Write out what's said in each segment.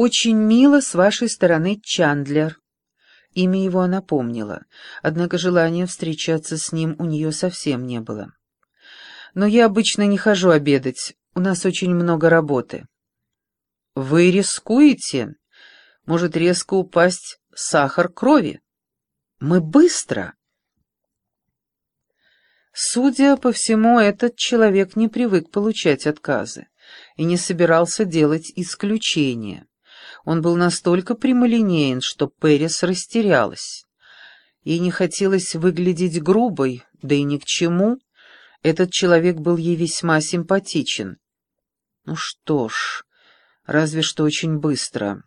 «Очень мило с вашей стороны, Чандлер». Имя его она помнила, однако желания встречаться с ним у нее совсем не было. «Но я обычно не хожу обедать, у нас очень много работы». «Вы рискуете? Может резко упасть сахар крови?» «Мы быстро!» Судя по всему, этот человек не привык получать отказы и не собирался делать исключения. Он был настолько прямолинеен, что Перес растерялась. Ей не хотелось выглядеть грубой, да и ни к чему. Этот человек был ей весьма симпатичен. Ну что ж, разве что очень быстро.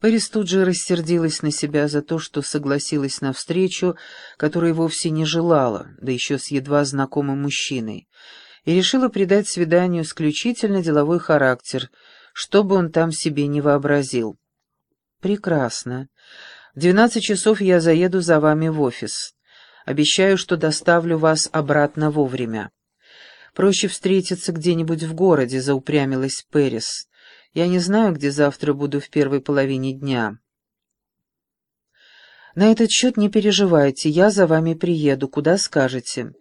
Пэрис тут же рассердилась на себя за то, что согласилась на встречу, которой вовсе не желала, да еще с едва знакомым мужчиной, и решила придать свиданию исключительно деловой характер, что бы он там себе не вообразил. «Прекрасно. В двенадцать часов я заеду за вами в офис. Обещаю, что доставлю вас обратно вовремя. Проще встретиться где-нибудь в городе», — заупрямилась Пэрис. Я не знаю, где завтра буду в первой половине дня. На этот счет не переживайте, я за вами приеду, куда скажете.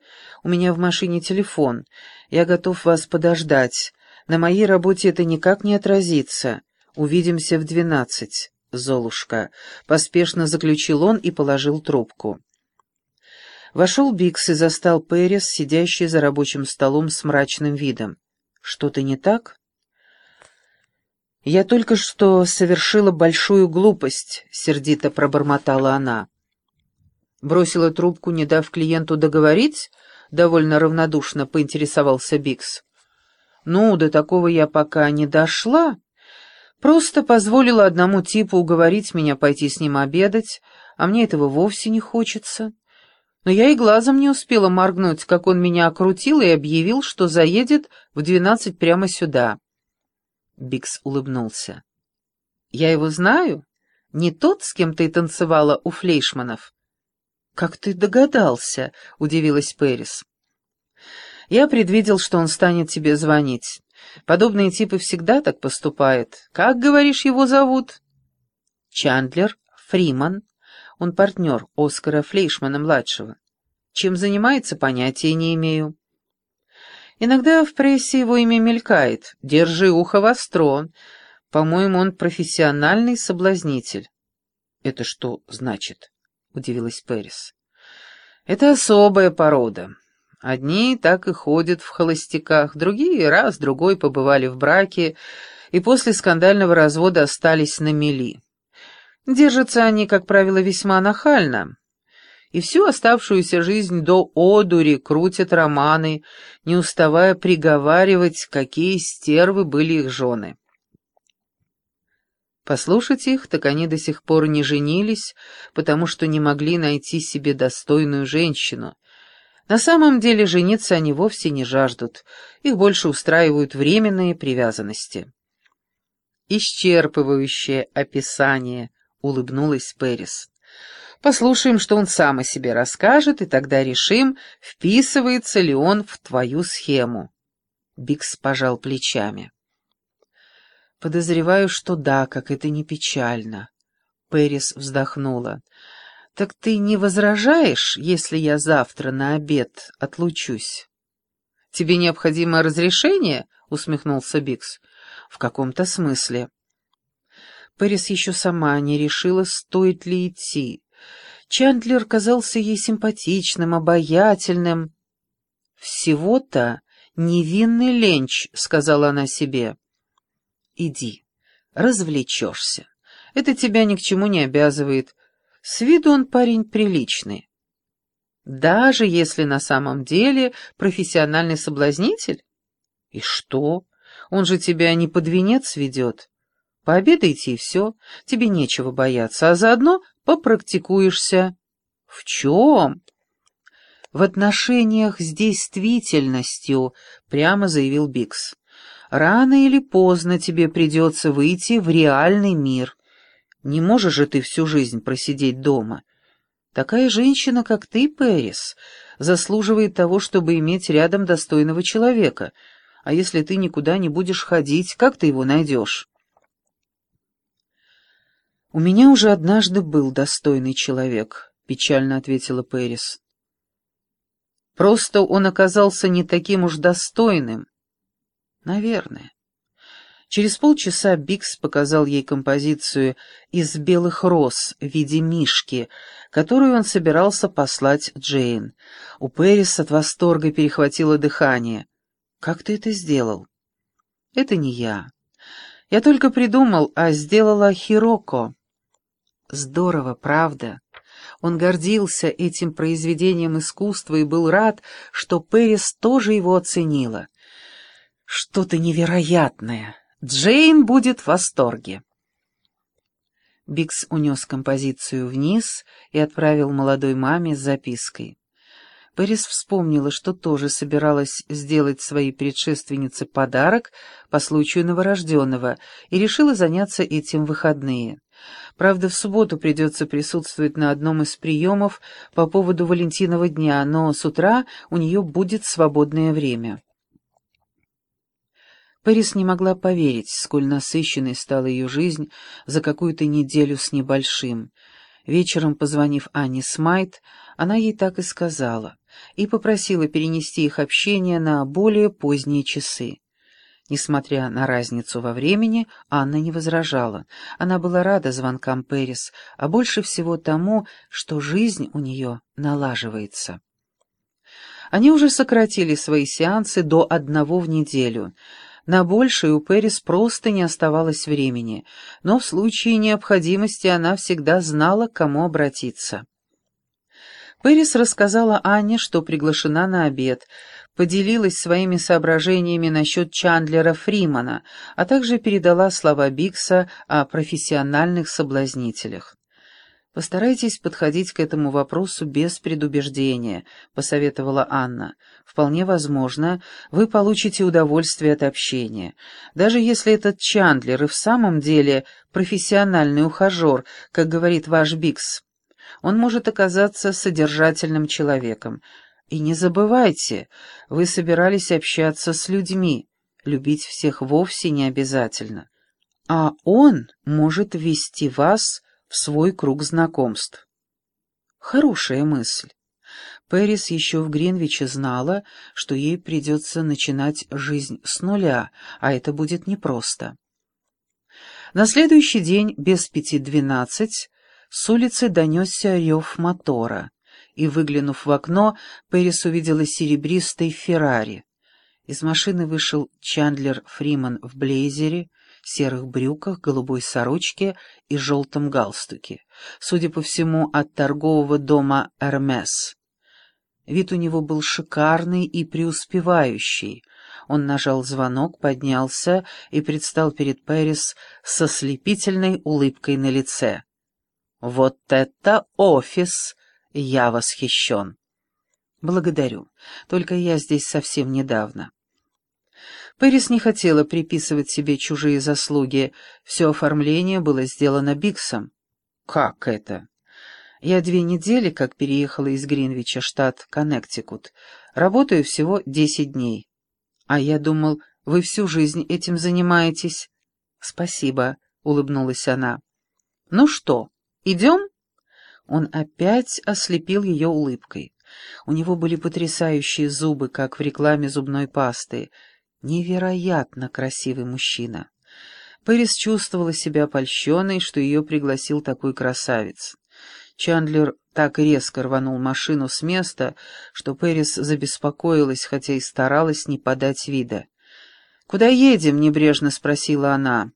У меня в машине телефон, я готов вас подождать. На моей работе это никак не отразится. Увидимся в двенадцать, Золушка. Поспешно заключил он и положил трубку. Вошел Бикс и застал Пэрис, сидящий за рабочим столом с мрачным видом. «Что-то не так?» «Я только что совершила большую глупость», — сердито пробормотала она. Бросила трубку, не дав клиенту договорить, довольно равнодушно поинтересовался Бикс. «Ну, до такого я пока не дошла. Просто позволила одному типу уговорить меня пойти с ним обедать, а мне этого вовсе не хочется. Но я и глазом не успела моргнуть, как он меня окрутил и объявил, что заедет в двенадцать прямо сюда». Бикс улыбнулся. «Я его знаю? Не тот, с кем ты танцевала у флейшманов?» «Как ты догадался?» — удивилась Пэрис. «Я предвидел, что он станет тебе звонить. Подобные типы всегда так поступают. Как, говоришь, его зовут?» «Чандлер Фриман. Он партнер Оскара Флейшмана-младшего. Чем занимается, понятия не имею. Иногда в прессе его имя мелькает. Держи ухо востро. По-моему, он профессиональный соблазнитель. «Это что значит?» — удивилась Пэрис. «Это особая порода. Одни так и ходят в холостяках, другие раз, другой побывали в браке и после скандального развода остались на мели. Держатся они, как правило, весьма нахально, и всю оставшуюся жизнь до одури крутят романы, не уставая приговаривать, какие стервы были их жены. Послушать их, так они до сих пор не женились, потому что не могли найти себе достойную женщину. На самом деле жениться они вовсе не жаждут, их больше устраивают временные привязанности. «Исчерпывающее описание», — улыбнулась Пэрис. Послушаем, что он сам о себе расскажет, и тогда решим, вписывается ли он в твою схему. Бикс пожал плечами. Подозреваю, что да, как это не печально. Пэрис вздохнула. Так ты не возражаешь, если я завтра на обед отлучусь? Тебе необходимо разрешение? усмехнулся Бикс. В каком-то смысле. Пэрис еще сама не решила, стоит ли идти. Чандлер казался ей симпатичным, обаятельным. «Всего-то невинный ленч», — сказала она себе. «Иди, развлечешься. Это тебя ни к чему не обязывает. С виду он парень приличный. Даже если на самом деле профессиональный соблазнитель? И что? Он же тебя не под венец ведет. Пообедайте и все, тебе нечего бояться, а заодно попрактикуешься. В чем? В отношениях с действительностью, прямо заявил Бикс. Рано или поздно тебе придется выйти в реальный мир. Не можешь же ты всю жизнь просидеть дома. Такая женщина, как ты, Пэрис, заслуживает того, чтобы иметь рядом достойного человека. А если ты никуда не будешь ходить, как ты его найдешь? «У меня уже однажды был достойный человек», — печально ответила Пэрис. «Просто он оказался не таким уж достойным». «Наверное». Через полчаса Бикс показал ей композицию из белых роз в виде мишки, которую он собирался послать Джейн. У Пэрис от восторга перехватило дыхание. «Как ты это сделал?» «Это не я. Я только придумал, а сделала Хироко». Здорово, правда? Он гордился этим произведением искусства и был рад, что Пэрис тоже его оценила. Что-то невероятное. Джейн будет в восторге. Бикс унес композицию вниз и отправил молодой маме с запиской. Пэрис вспомнила, что тоже собиралась сделать своей предшественнице подарок по случаю новорожденного, и решила заняться этим выходные. Правда, в субботу придется присутствовать на одном из приемов по поводу Валентинова дня, но с утра у нее будет свободное время. Пэрис не могла поверить, сколь насыщенной стала ее жизнь за какую-то неделю с небольшим. Вечером, позвонив Анне Смайт, она ей так и сказала, и попросила перенести их общение на более поздние часы. Несмотря на разницу во времени, Анна не возражала. Она была рада звонкам Пэрис, а больше всего тому, что жизнь у нее налаживается. Они уже сократили свои сеансы до одного в неделю. На большее у Пэрис просто не оставалось времени, но в случае необходимости она всегда знала, к кому обратиться. Пэрис рассказала Анне, что приглашена на обед, поделилась своими соображениями насчет Чандлера Фримана, а также передала слова Бикса о профессиональных соблазнителях. «Постарайтесь подходить к этому вопросу без предубеждения», — посоветовала Анна. «Вполне возможно, вы получите удовольствие от общения. Даже если этот Чандлер и в самом деле профессиональный ухажер, как говорит ваш Бикс, он может оказаться содержательным человеком, и не забывайте, вы собирались общаться с людьми, любить всех вовсе не обязательно. А он может ввести вас в свой круг знакомств. Хорошая мысль. Пэрис еще в Гринвиче знала, что ей придется начинать жизнь с нуля, а это будет непросто. На следующий день, без пяти двенадцать, с улицы донесся рев мотора и, выглянув в окно, Пэрис увидела серебристый Феррари. Из машины вышел Чандлер Фриман в блейзере, серых брюках, голубой сорочке и желтом галстуке, судя по всему, от торгового дома «Эрмес». Вид у него был шикарный и преуспевающий. Он нажал звонок, поднялся и предстал перед Пэрис со слепительной улыбкой на лице. «Вот это офис!» Я восхищен. Благодарю. Только я здесь совсем недавно. Пэрис не хотела приписывать себе чужие заслуги. Все оформление было сделано Биксом. Как это? Я две недели, как переехала из Гринвича, штат Коннектикут. Работаю всего десять дней. А я думал, вы всю жизнь этим занимаетесь. Спасибо, улыбнулась она. Ну что, идем? Он опять ослепил ее улыбкой. У него были потрясающие зубы, как в рекламе зубной пасты. Невероятно красивый мужчина. Пэрис чувствовала себя польщенной, что ее пригласил такой красавец. Чандлер так резко рванул машину с места, что Пэрис забеспокоилась, хотя и старалась не подать вида. «Куда едем?» — небрежно спросила она.